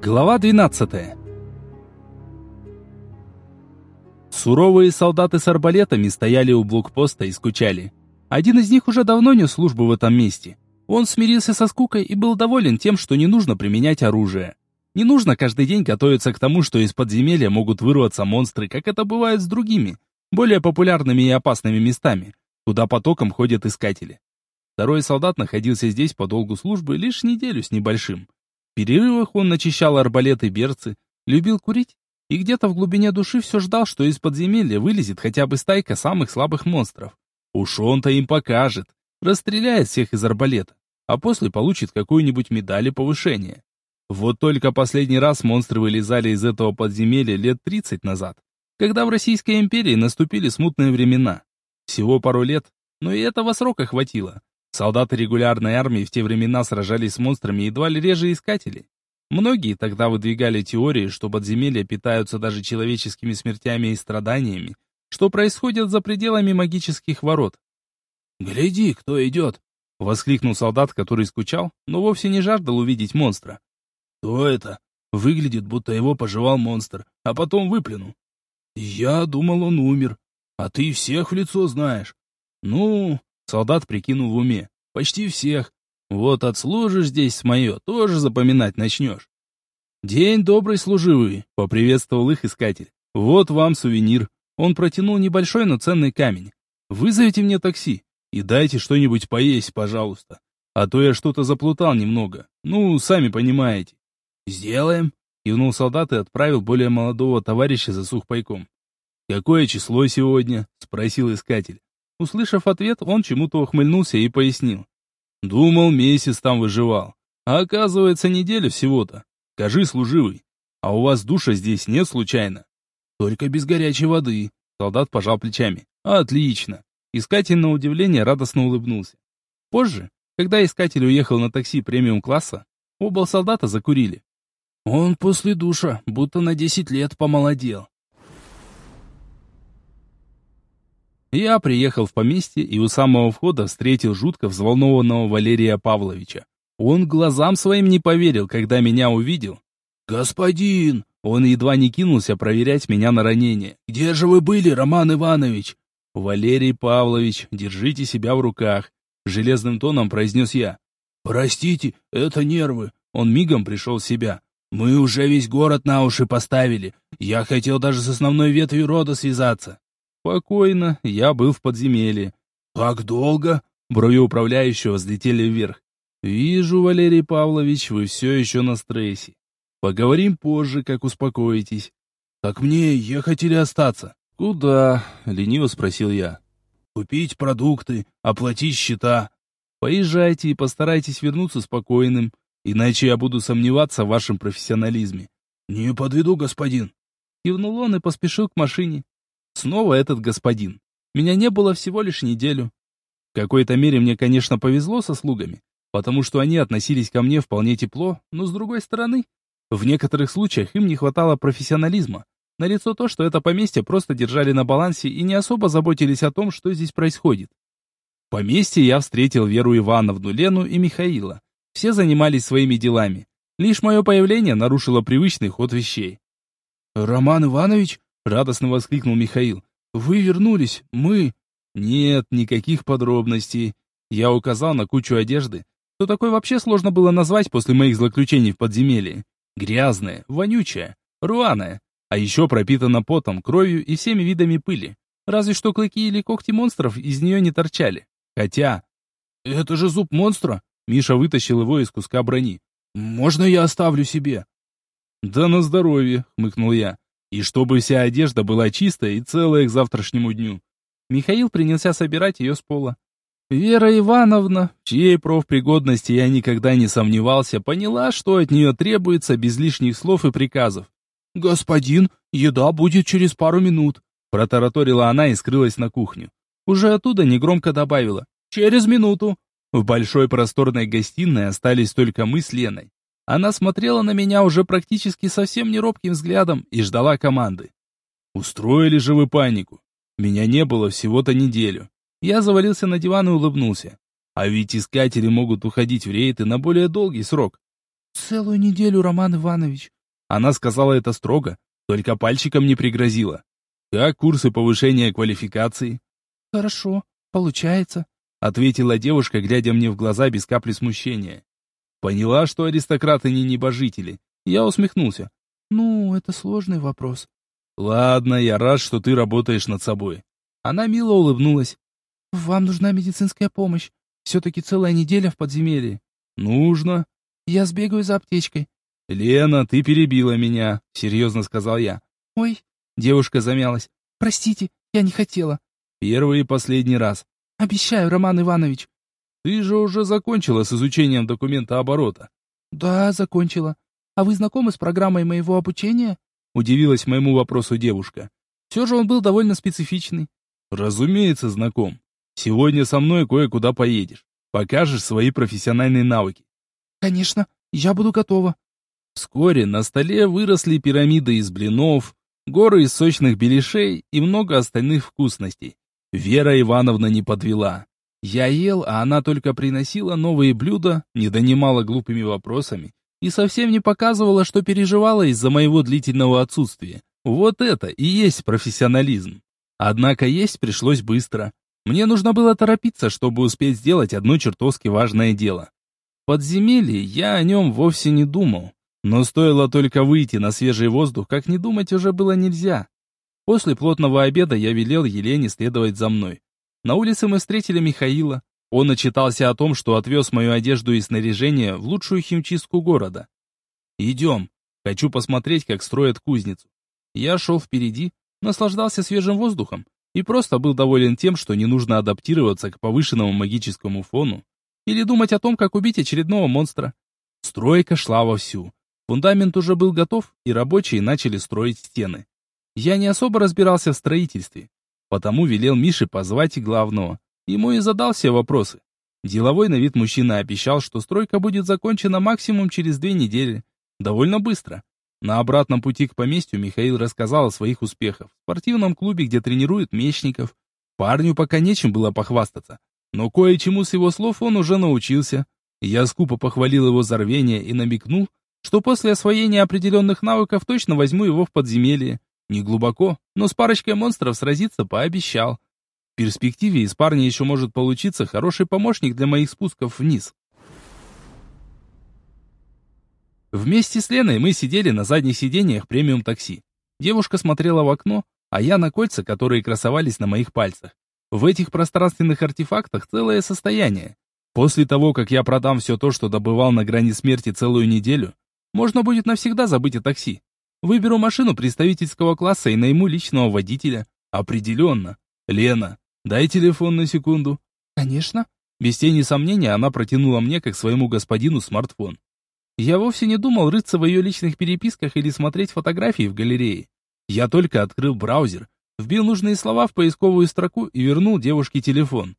Глава 12. Суровые солдаты с арбалетами стояли у блокпоста и скучали. Один из них уже давно нес службу в этом месте. Он смирился со скукой и был доволен тем, что не нужно применять оружие. Не нужно каждый день готовиться к тому, что из подземелья могут вырваться монстры, как это бывает с другими, более популярными и опасными местами, куда потоком ходят искатели. Второй солдат находился здесь по долгу службы лишь неделю с небольшим перерывах он начищал арбалеты берцы, любил курить и где-то в глубине души все ждал, что из подземелья вылезет хотя бы стайка самых слабых монстров. Уж он-то им покажет, расстреляет всех из арбалета, а после получит какую-нибудь медаль и повышение. Вот только последний раз монстры вылезали из этого подземелья лет 30 назад, когда в Российской империи наступили смутные времена. Всего пару лет, но и этого срока хватило, Солдаты регулярной армии в те времена сражались с монстрами едва ли реже искателей. Многие тогда выдвигали теории, что подземелья питаются даже человеческими смертями и страданиями, что происходит за пределами магических ворот. «Гляди, кто идет!» — воскликнул солдат, который скучал, но вовсе не жаждал увидеть монстра. «Кто это? Выглядит, будто его пожевал монстр, а потом выплюнул. Я думал, он умер. А ты всех в лицо знаешь. Ну, Солдат прикинул в уме. Почти всех. Вот отслужишь здесь мое, тоже запоминать начнешь. День добрый, служивый, поприветствовал их искатель. Вот вам сувенир. Он протянул небольшой, но ценный камень. Вызовите мне такси и дайте что-нибудь поесть, пожалуйста. А то я что-то заплутал немного. Ну, сами понимаете. Сделаем. Кивнул солдат и отправил более молодого товарища за сухпайком. «Какое число сегодня?» — спросил искатель. Услышав ответ, он чему-то ухмыльнулся и пояснил. «Думал, месяц там выживал. А оказывается, неделя всего-то. Скажи, служивый, а у вас душа здесь нет случайно?» «Только без горячей воды», — солдат пожал плечами. «Отлично». Искатель на удивление радостно улыбнулся. Позже, когда искатель уехал на такси премиум-класса, оба солдата закурили. «Он после душа, будто на десять лет помолодел», Я приехал в поместье и у самого входа встретил жутко взволнованного Валерия Павловича. Он глазам своим не поверил, когда меня увидел. «Господин!» Он едва не кинулся проверять меня на ранение. «Где же вы были, Роман Иванович?» «Валерий Павлович, держите себя в руках», — железным тоном произнес я. «Простите, это нервы». Он мигом пришел в себя. «Мы уже весь город на уши поставили. Я хотел даже с основной ветвью рода связаться». Спокойно, я был в подземелье. «Как долго?» Брови управляющего взлетели вверх. «Вижу, Валерий Павлович, вы все еще на стрессе. Поговорим позже, как успокоитесь». «Так мне ехать или остаться?» «Куда?» — лениво спросил я. «Купить продукты, оплатить счета». «Поезжайте и постарайтесь вернуться спокойным, иначе я буду сомневаться в вашем профессионализме». «Не подведу, господин». Кивнул он и поспешил к машине. Снова этот господин. Меня не было всего лишь неделю. В какой-то мере мне, конечно, повезло со слугами, потому что они относились ко мне вполне тепло, но с другой стороны, в некоторых случаях им не хватало профессионализма. Налицо то, что это поместье просто держали на балансе и не особо заботились о том, что здесь происходит. В поместье я встретил Веру Ивановну, Лену и Михаила. Все занимались своими делами. Лишь мое появление нарушило привычный ход вещей. «Роман Иванович, Радостно воскликнул Михаил. «Вы вернулись! Мы...» «Нет, никаких подробностей». Я указал на кучу одежды. Что такое вообще сложно было назвать после моих злоключений в подземелье? Грязная, вонючая, рваная, а еще пропитана потом, кровью и всеми видами пыли. Разве что клыки или когти монстров из нее не торчали. Хотя... «Это же зуб монстра!» Миша вытащил его из куска брони. «Можно я оставлю себе?» «Да на здоровье», — хмыкнул я. И чтобы вся одежда была чистая и целая к завтрашнему дню. Михаил принялся собирать ее с пола. Вера Ивановна, чьей профпригодности я никогда не сомневался, поняла, что от нее требуется без лишних слов и приказов. «Господин, еда будет через пару минут», — протараторила она и скрылась на кухню. Уже оттуда негромко добавила «Через минуту». В большой просторной гостиной остались только мы с Леной. Она смотрела на меня уже практически совсем не робким взглядом и ждала команды. Устроили же вы панику. Меня не было всего-то неделю. Я завалился на диван и улыбнулся. А ведь искатели могут уходить в рейды на более долгий срок. Целую неделю, Роман Иванович. Она сказала это строго, только пальчиком не пригрозила. Как курсы повышения квалификации? Хорошо, получается, ответила девушка, глядя мне в глаза без капли смущения. Поняла, что аристократы не небожители. Я усмехнулся. Ну, это сложный вопрос. Ладно, я рад, что ты работаешь над собой. Она мило улыбнулась. Вам нужна медицинская помощь. Все-таки целая неделя в подземелье. Нужно. Я сбегаю за аптечкой. Лена, ты перебила меня, серьезно сказал я. Ой, девушка замялась. Простите, я не хотела. Первый и последний раз. Обещаю, Роман Иванович. Ты же уже закончила с изучением документа оборота. Да, закончила. А вы знакомы с программой моего обучения? Удивилась моему вопросу девушка. Все же он был довольно специфичный. Разумеется, знаком. Сегодня со мной кое-куда поедешь. Покажешь свои профессиональные навыки. Конечно, я буду готова. Вскоре на столе выросли пирамиды из блинов, горы из сочных беляшей и много остальных вкусностей. Вера Ивановна не подвела. Я ел, а она только приносила новые блюда, не донимала глупыми вопросами и совсем не показывала, что переживала из-за моего длительного отсутствия. Вот это и есть профессионализм. Однако есть пришлось быстро. Мне нужно было торопиться, чтобы успеть сделать одно чертовски важное дело. Подземелье я о нем вовсе не думал. Но стоило только выйти на свежий воздух, как не думать уже было нельзя. После плотного обеда я велел Елене следовать за мной. На улице мы встретили Михаила. Он отчитался о том, что отвез мою одежду и снаряжение в лучшую химчистку города. «Идем. Хочу посмотреть, как строят кузницу». Я шел впереди, наслаждался свежим воздухом и просто был доволен тем, что не нужно адаптироваться к повышенному магическому фону или думать о том, как убить очередного монстра. Стройка шла вовсю. Фундамент уже был готов, и рабочие начали строить стены. Я не особо разбирался в строительстве, потому велел Мише позвать главного. Ему и задал все вопросы. Деловой на вид мужчина обещал, что стройка будет закончена максимум через две недели. Довольно быстро. На обратном пути к поместью Михаил рассказал о своих успехах. В спортивном клубе, где тренируют мечников. Парню пока нечем было похвастаться. Но кое-чему с его слов он уже научился. Я скупо похвалил его за рвение и намекнул, что после освоения определенных навыков точно возьму его в подземелье. Не глубоко, но с парочкой монстров сразиться пообещал. В перспективе из парня еще может получиться хороший помощник для моих спусков вниз. Вместе с Леной мы сидели на задних сиденьях премиум-такси. Девушка смотрела в окно, а я на кольца, которые красовались на моих пальцах. В этих пространственных артефактах целое состояние. После того, как я продам все то, что добывал на грани смерти целую неделю, можно будет навсегда забыть о такси. Выберу машину представительского класса и найму личного водителя. Определенно. Лена, дай телефон на секунду. Конечно. Без тени сомнения она протянула мне, как своему господину, смартфон. Я вовсе не думал рыться в ее личных переписках или смотреть фотографии в галерее. Я только открыл браузер, вбил нужные слова в поисковую строку и вернул девушке телефон.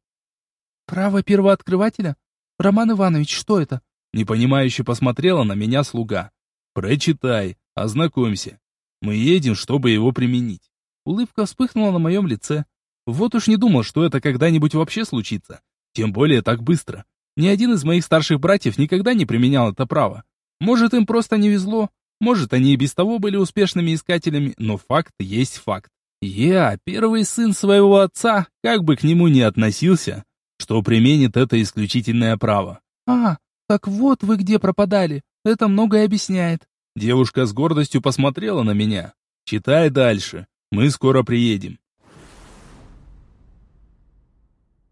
«Право первооткрывателя? Роман Иванович, что это?» Непонимающе посмотрела на меня слуга. «Прочитай, ознакомься. Мы едем, чтобы его применить». Улыбка вспыхнула на моем лице. Вот уж не думал, что это когда-нибудь вообще случится. Тем более так быстро. Ни один из моих старших братьев никогда не применял это право. Может, им просто не везло, может, они и без того были успешными искателями, но факт есть факт. Я, первый сын своего отца, как бы к нему ни относился, что применит это исключительное право. «А, так вот вы где пропадали, это многое объясняет». Девушка с гордостью посмотрела на меня. «Читай дальше, мы скоро приедем».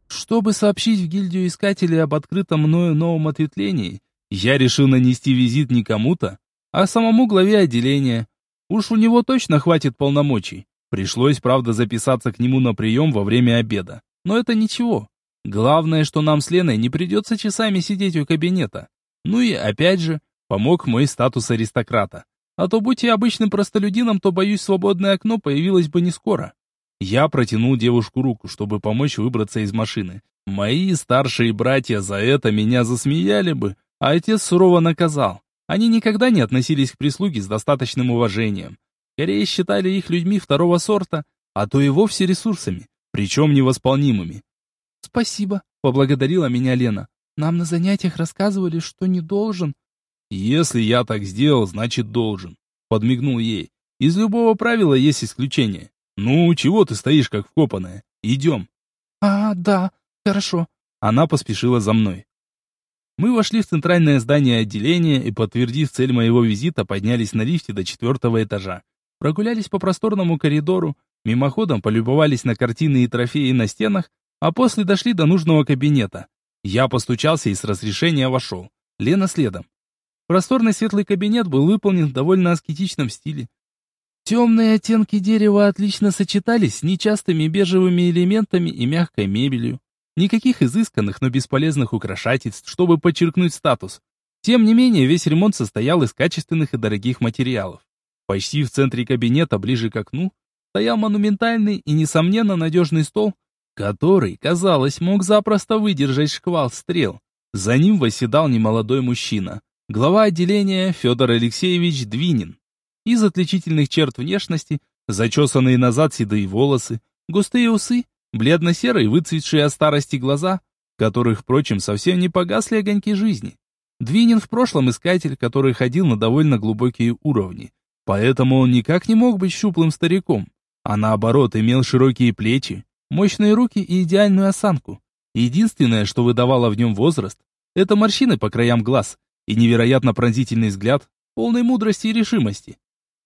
Чтобы сообщить в гильдию искателей об открытом мною новом ответвлении, я решил нанести визит не кому-то, а самому главе отделения. Уж у него точно хватит полномочий. Пришлось, правда, записаться к нему на прием во время обеда. Но это ничего. Главное, что нам с Леной не придется часами сидеть у кабинета. Ну и, опять же, помог мой статус аристократа. А то будь я обычным простолюдином, то, боюсь, свободное окно появилось бы не скоро. Я протянул девушку руку, чтобы помочь выбраться из машины. Мои старшие братья за это меня засмеяли бы, а отец сурово наказал. Они никогда не относились к прислуге с достаточным уважением. Скорее считали их людьми второго сорта, а то и вовсе ресурсами, причем невосполнимыми. «Спасибо», — поблагодарила меня Лена. «Нам на занятиях рассказывали, что не должен». «Если я так сделал, значит должен», — подмигнул ей. «Из любого правила есть исключение. Ну, чего ты стоишь как вкопанная? Идем». «А, да, хорошо». Она поспешила за мной. Мы вошли в центральное здание отделения и, подтвердив цель моего визита, поднялись на лифте до четвертого этажа. Прогулялись по просторному коридору, мимоходом полюбовались на картины и трофеи на стенах, а после дошли до нужного кабинета. Я постучался и с разрешения вошел. Лена следом. Просторный светлый кабинет был выполнен в довольно аскетичном стиле. Темные оттенки дерева отлично сочетались с нечастыми бежевыми элементами и мягкой мебелью. Никаких изысканных, но бесполезных украшательств, чтобы подчеркнуть статус. Тем не менее, весь ремонт состоял из качественных и дорогих материалов. Почти в центре кабинета, ближе к окну, стоял монументальный и, несомненно, надежный стол, который, казалось, мог запросто выдержать шквал стрел. За ним восседал немолодой мужчина, глава отделения Федор Алексеевич Двинин. Из отличительных черт внешности зачесанные назад седые волосы, густые усы бледно-серые, выцветшие от старости глаза, которых, впрочем, совсем не погасли огоньки жизни. Двинин в прошлом искатель, который ходил на довольно глубокие уровни, поэтому он никак не мог быть щуплым стариком, а наоборот имел широкие плечи, мощные руки и идеальную осанку. Единственное, что выдавало в нем возраст, это морщины по краям глаз и невероятно пронзительный взгляд, полной мудрости и решимости.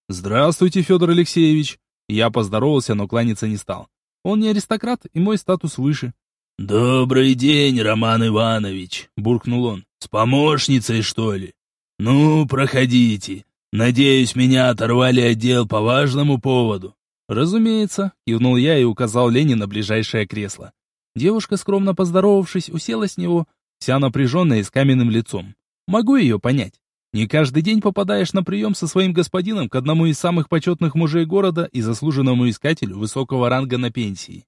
«Здравствуйте, Федор Алексеевич!» Я поздоровался, но кланяться не стал. Он не аристократ, и мой статус выше. «Добрый день, Роман Иванович», — буркнул он. «С помощницей, что ли? Ну, проходите. Надеюсь, меня оторвали отдел по важному поводу». «Разумеется», — кивнул я и указал Лене на ближайшее кресло. Девушка, скромно поздоровавшись, уселась с него, вся напряженная и с каменным лицом. Могу ее понять. Не каждый день попадаешь на прием со своим господином к одному из самых почетных мужей города и заслуженному искателю высокого ранга на пенсии.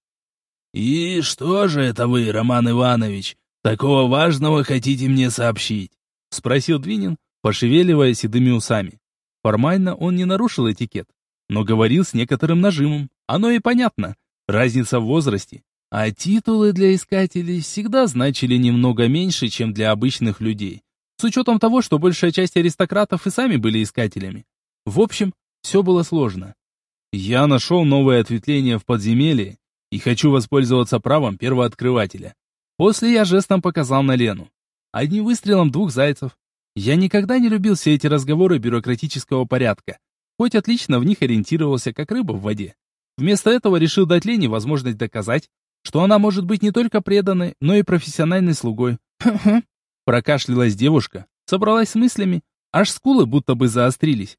«И что же это вы, Роман Иванович, такого важного хотите мне сообщить?» — спросил Двинин, пошевеливая седыми усами. Формально он не нарушил этикет, но говорил с некоторым нажимом. Оно и понятно. Разница в возрасте. А титулы для искателей всегда значили немного меньше, чем для обычных людей с учетом того, что большая часть аристократов и сами были искателями. В общем, все было сложно. Я нашел новое ответвление в подземелье и хочу воспользоваться правом первооткрывателя. После я жестом показал на Лену. Одним выстрелом двух зайцев. Я никогда не любил все эти разговоры бюрократического порядка, хоть отлично в них ориентировался, как рыба в воде. Вместо этого решил дать Лене возможность доказать, что она может быть не только преданной, но и профессиональной слугой. Прокашлялась девушка, собралась с мыслями, аж скулы будто бы заострились.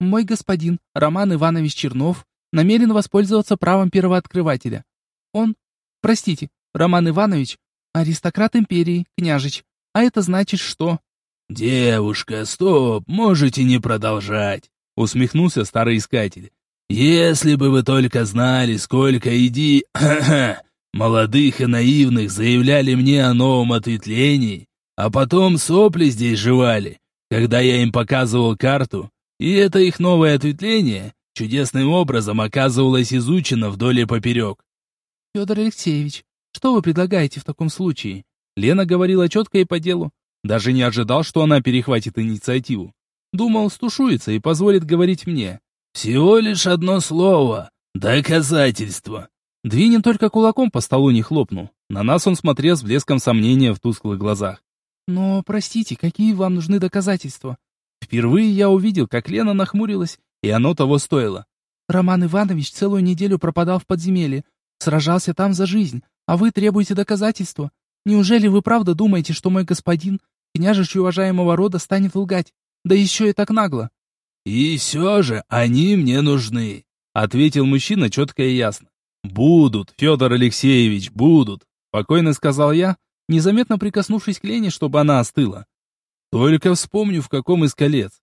«Мой господин, Роман Иванович Чернов, намерен воспользоваться правом первооткрывателя. Он, простите, Роман Иванович, аристократ империи, княжич. А это значит, что...» «Девушка, стоп, можете не продолжать», — усмехнулся старый искатель. «Если бы вы только знали, сколько иди... молодых и наивных заявляли мне о новом ответвлении, а потом сопли здесь жевали, когда я им показывал карту, и это их новое ответвление чудесным образом оказывалось изучено вдоль и поперек. «Федор Алексеевич, что вы предлагаете в таком случае?» Лена говорила четко и по делу. Даже не ожидал, что она перехватит инициативу. Думал, стушуется и позволит говорить мне. «Всего лишь одно слово. Доказательство». Двинин только кулаком по столу не хлопнул. На нас он смотрел с блеском сомнения в тусклых глазах. «Но, простите, какие вам нужны доказательства?» Впервые я увидел, как Лена нахмурилась, и оно того стоило. «Роман Иванович целую неделю пропадал в подземелье, сражался там за жизнь, а вы требуете доказательства. Неужели вы правда думаете, что мой господин, княжич уважаемого рода, станет лгать? Да еще и так нагло!» «И все же они мне нужны», — ответил мужчина четко и ясно. «Будут, Федор Алексеевич, будут», — спокойно сказал я, незаметно прикоснувшись к Лене, чтобы она остыла. Только вспомню, в каком из колец.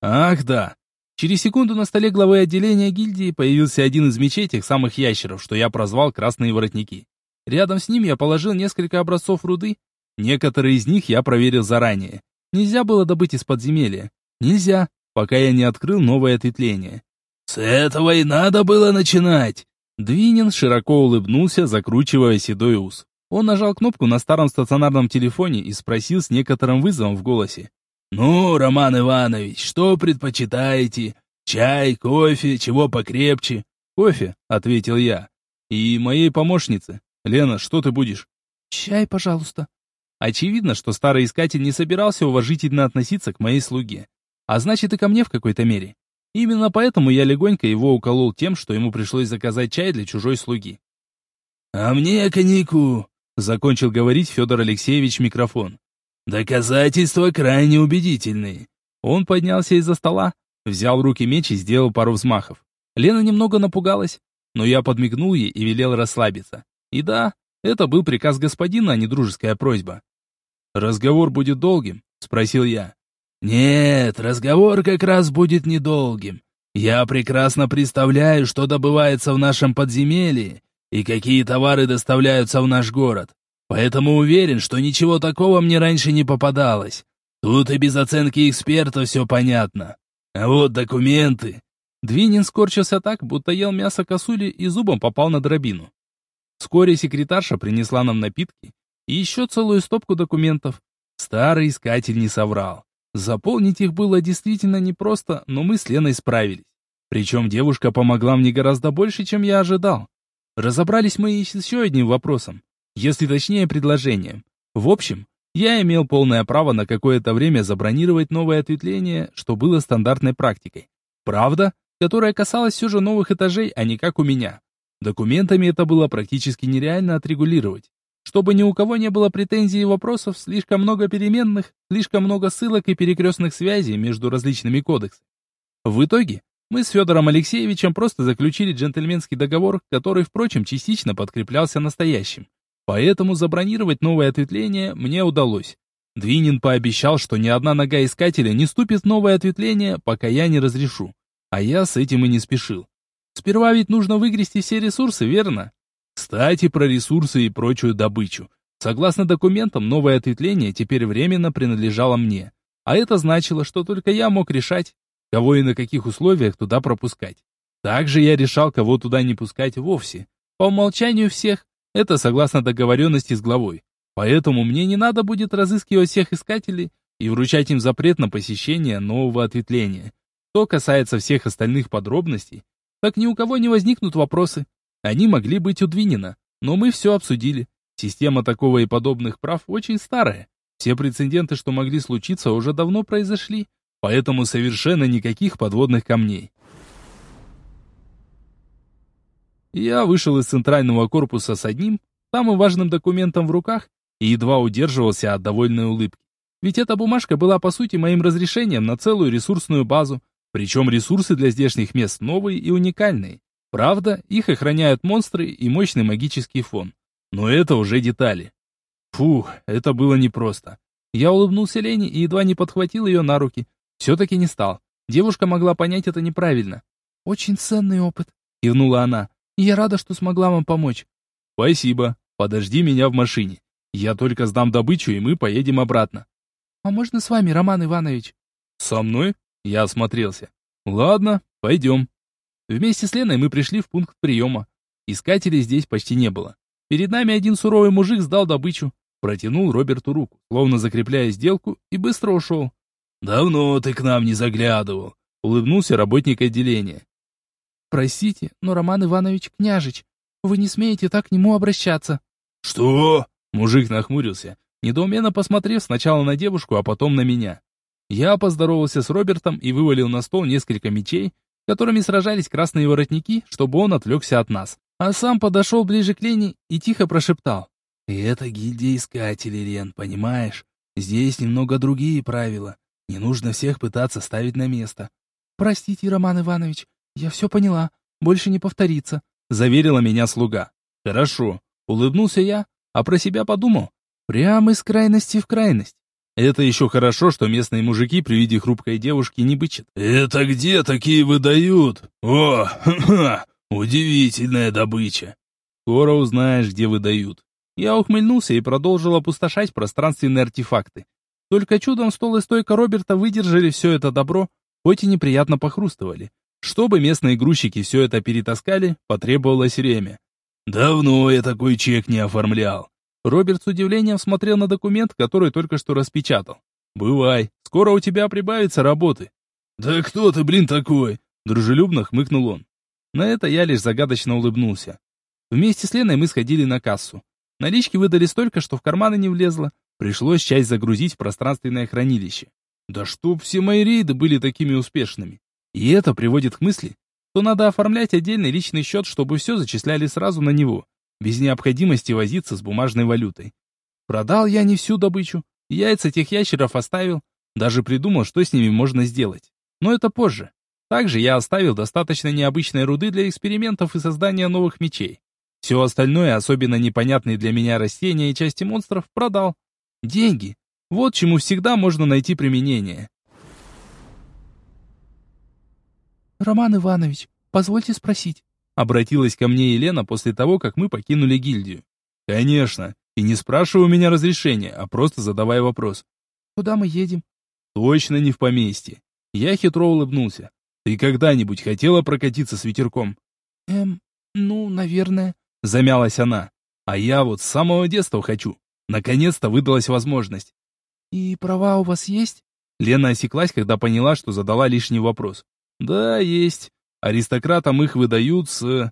Ах, да. Через секунду на столе главы отделения гильдии появился один из мечей тех самых ящеров, что я прозвал «красные воротники». Рядом с ним я положил несколько образцов руды. Некоторые из них я проверил заранее. Нельзя было добыть из подземелья. Нельзя, пока я не открыл новое ответвление. «С этого и надо было начинать!» Двинин широко улыбнулся, закручивая седой ус. Он нажал кнопку на старом стационарном телефоне и спросил с некоторым вызовом в голосе. «Ну, Роман Иванович, что предпочитаете? Чай, кофе, чего покрепче?» «Кофе», — ответил я. «И моей помощнице. Лена, что ты будешь?» «Чай, пожалуйста». Очевидно, что старый искатель не собирался уважительно относиться к моей слуге. А значит, и ко мне в какой-то мере. Именно поэтому я легонько его уколол тем, что ему пришлось заказать чай для чужой слуги. «А мне коньяку», — закончил говорить Федор Алексеевич микрофон. «Доказательства крайне убедительные». Он поднялся из-за стола, взял в руки меч и сделал пару взмахов. Лена немного напугалась, но я подмигнул ей и велел расслабиться. И да, это был приказ господина, а не дружеская просьба. «Разговор будет долгим?» — спросил я. «Нет, разговор как раз будет недолгим. Я прекрасно представляю, что добывается в нашем подземелье и какие товары доставляются в наш город. Поэтому уверен, что ничего такого мне раньше не попадалось. Тут и без оценки эксперта все понятно. А вот документы...» Двинин скорчился так, будто ел мясо косули и зубом попал на дробину. Вскоре секретарша принесла нам напитки и еще целую стопку документов. Старый искатель не соврал. Заполнить их было действительно непросто, но мы с Леной справились. Причем девушка помогла мне гораздо больше, чем я ожидал. Разобрались мы и с еще одним вопросом, если точнее предложением. В общем, я имел полное право на какое-то время забронировать новое ответвление, что было стандартной практикой. Правда, которая касалась все же новых этажей, а не как у меня. Документами это было практически нереально отрегулировать. Чтобы ни у кого не было претензий и вопросов, слишком много переменных, слишком много ссылок и перекрестных связей между различными кодексами. В итоге, мы с Федором Алексеевичем просто заключили джентльменский договор, который, впрочем, частично подкреплялся настоящим. Поэтому забронировать новое ответвление мне удалось. Двинин пообещал, что ни одна нога искателя не ступит в новое ответвление, пока я не разрешу. А я с этим и не спешил. Сперва ведь нужно выгрести все ресурсы, верно? Кстати, про ресурсы и прочую добычу. Согласно документам, новое ответвление теперь временно принадлежало мне. А это значило, что только я мог решать, кого и на каких условиях туда пропускать. Также я решал, кого туда не пускать вовсе. По умолчанию всех. Это согласно договоренности с главой. Поэтому мне не надо будет разыскивать всех искателей и вручать им запрет на посещение нового ответвления. Что касается всех остальных подробностей, так ни у кого не возникнут вопросы. Они могли быть у Двинина, но мы все обсудили. Система такого и подобных прав очень старая. Все прецеденты, что могли случиться, уже давно произошли, поэтому совершенно никаких подводных камней. Я вышел из центрального корпуса с одним, самым важным документом в руках и едва удерживался от довольной улыбки. Ведь эта бумажка была по сути моим разрешением на целую ресурсную базу, причем ресурсы для здешних мест новые и уникальные. Правда, их охраняют монстры и мощный магический фон. Но это уже детали. Фух, это было непросто. Я улыбнулся Лене и едва не подхватил ее на руки. Все-таки не стал. Девушка могла понять это неправильно. «Очень ценный опыт», — кивнула она. «Я рада, что смогла вам помочь». «Спасибо. Подожди меня в машине. Я только сдам добычу, и мы поедем обратно». «А можно с вами, Роман Иванович?» «Со мной?» Я осмотрелся. «Ладно, пойдем». Вместе с Леной мы пришли в пункт приема. Искателей здесь почти не было. Перед нами один суровый мужик сдал добычу, протянул Роберту руку, словно закрепляя сделку, и быстро ушел. «Давно ты к нам не заглядывал», — улыбнулся работник отделения. «Простите, но Роман Иванович княжич. Вы не смеете так к нему обращаться». «Что?» — мужик нахмурился, недоуменно посмотрев сначала на девушку, а потом на меня. Я поздоровался с Робертом и вывалил на стол несколько мечей, которыми сражались красные воротники, чтобы он отвлекся от нас. А сам подошел ближе к Лене и тихо прошептал. «Это гильдия искателей, Лен, понимаешь? Здесь немного другие правила. Не нужно всех пытаться ставить на место». «Простите, Роман Иванович, я все поняла. Больше не повторится», — заверила меня слуга. «Хорошо», — улыбнулся я, а про себя подумал. Прямо из крайности в крайность. Это еще хорошо, что местные мужики при виде хрупкой девушки не бычат. «Это где такие выдают? О, удивительная добыча!» «Скоро узнаешь, где выдают». Я ухмыльнулся и продолжил опустошать пространственные артефакты. Только чудом стол и стойка Роберта выдержали все это добро, хоть и неприятно похрустывали. Чтобы местные грузчики все это перетаскали, потребовалось время. «Давно я такой чек не оформлял. Роберт с удивлением смотрел на документ, который только что распечатал. Бывай, скоро у тебя прибавится работы. Да кто ты, блин, такой? Дружелюбно хмыкнул он. На это я лишь загадочно улыбнулся. Вместе с Леной мы сходили на кассу. Налички выдали столько, что в карманы не влезло. Пришлось часть загрузить в пространственное хранилище. Да чтоб все мои рейды были такими успешными. И это приводит к мысли, что надо оформлять отдельный личный счет, чтобы все зачисляли сразу на него, без необходимости возиться с бумажной валютой. Продал я не всю добычу, яйца тех ящеров оставил, даже придумал, что с ними можно сделать. Но это позже. Также я оставил достаточно необычной руды для экспериментов и создания новых мечей. Все остальное, особенно непонятные для меня растения и части монстров, продал. Деньги. Вот чему всегда можно найти применение. «Роман Иванович, позвольте спросить». Обратилась ко мне Елена после того, как мы покинули гильдию. «Конечно. И не спрашивай у меня разрешения, а просто задавай вопрос». «Куда мы едем?» «Точно не в поместье». Я хитро улыбнулся. «Ты когда-нибудь хотела прокатиться с ветерком?» «Эм, ну, наверное», — замялась она. «А я вот с самого детства хочу. Наконец-то выдалась возможность». «И права у вас есть?» Лена осеклась, когда поняла, что задала лишний вопрос. Да, есть. Аристократам их выдают с...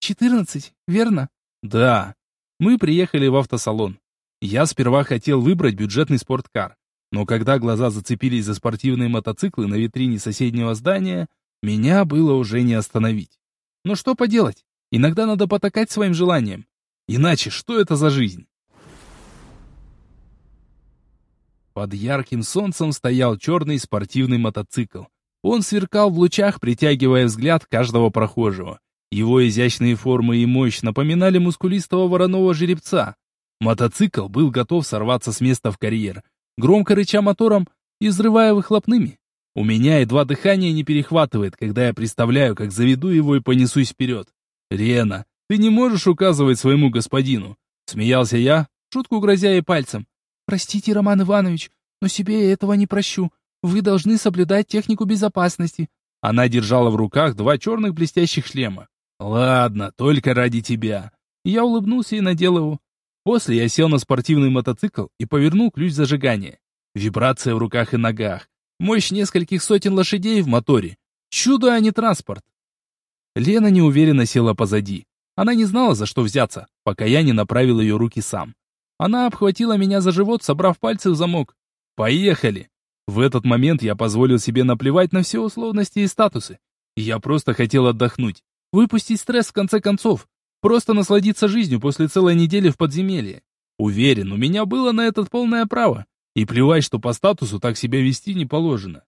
Четырнадцать, верно? Да. Мы приехали в автосалон. Я сперва хотел выбрать бюджетный спорткар, но когда глаза зацепились за спортивные мотоциклы на витрине соседнего здания, меня было уже не остановить. Но что поделать? Иногда надо потакать своим желаниям. Иначе что это за жизнь? Под ярким солнцем стоял черный спортивный мотоцикл. Он сверкал в лучах, притягивая взгляд каждого прохожего. Его изящные формы и мощь напоминали мускулистого вороного жеребца. Мотоцикл был готов сорваться с места в карьер, громко рыча мотором и взрывая выхлопными. У меня едва дыхание не перехватывает, когда я представляю, как заведу его и понесусь вперед. «Рена, ты не можешь указывать своему господину!» Смеялся я, шутку грозя ей пальцем. «Простите, Роман Иванович, но себе я этого не прощу. Вы должны соблюдать технику безопасности». Она держала в руках два черных блестящих шлема. «Ладно, только ради тебя». Я улыбнулся и надел его. После я сел на спортивный мотоцикл и повернул ключ зажигания. Вибрация в руках и ногах. Мощь нескольких сотен лошадей в моторе. Чудо, а не транспорт. Лена неуверенно села позади. Она не знала, за что взяться, пока я не направил ее руки сам. Она обхватила меня за живот, собрав пальцы в замок. «Поехали!» В этот момент я позволил себе наплевать на все условности и статусы. Я просто хотел отдохнуть, выпустить стресс в конце концов, просто насладиться жизнью после целой недели в подземелье. Уверен, у меня было на это полное право. И плевать, что по статусу так себя вести не положено.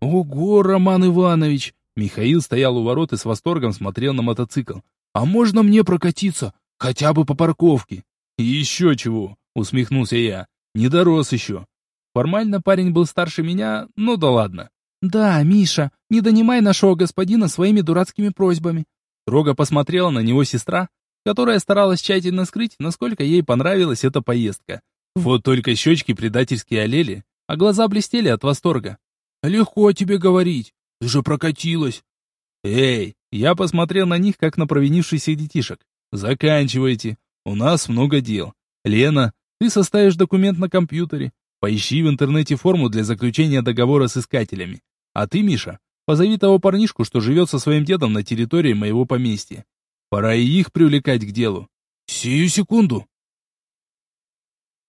Ого, Роман Иванович! Михаил стоял у ворот и с восторгом смотрел на мотоцикл. А можно мне прокатиться? Хотя бы по парковке. еще чего, усмехнулся я. Не дорос еще. Формально парень был старше меня, но да ладно. «Да, Миша, не донимай нашего господина своими дурацкими просьбами». Строго посмотрела на него сестра, которая старалась тщательно скрыть, насколько ей понравилась эта поездка. Вот только щечки предательски олели, а глаза блестели от восторга. «Легко тебе говорить, ты же прокатилась». «Эй!» Я посмотрел на них, как на провинившихся детишек. «Заканчивайте, у нас много дел. Лена, ты составишь документ на компьютере, поищи в интернете форму для заключения договора с искателями. А ты, Миша, позови того парнишку, что живет со своим дедом на территории моего поместья. Пора и их привлекать к делу. Сию секунду.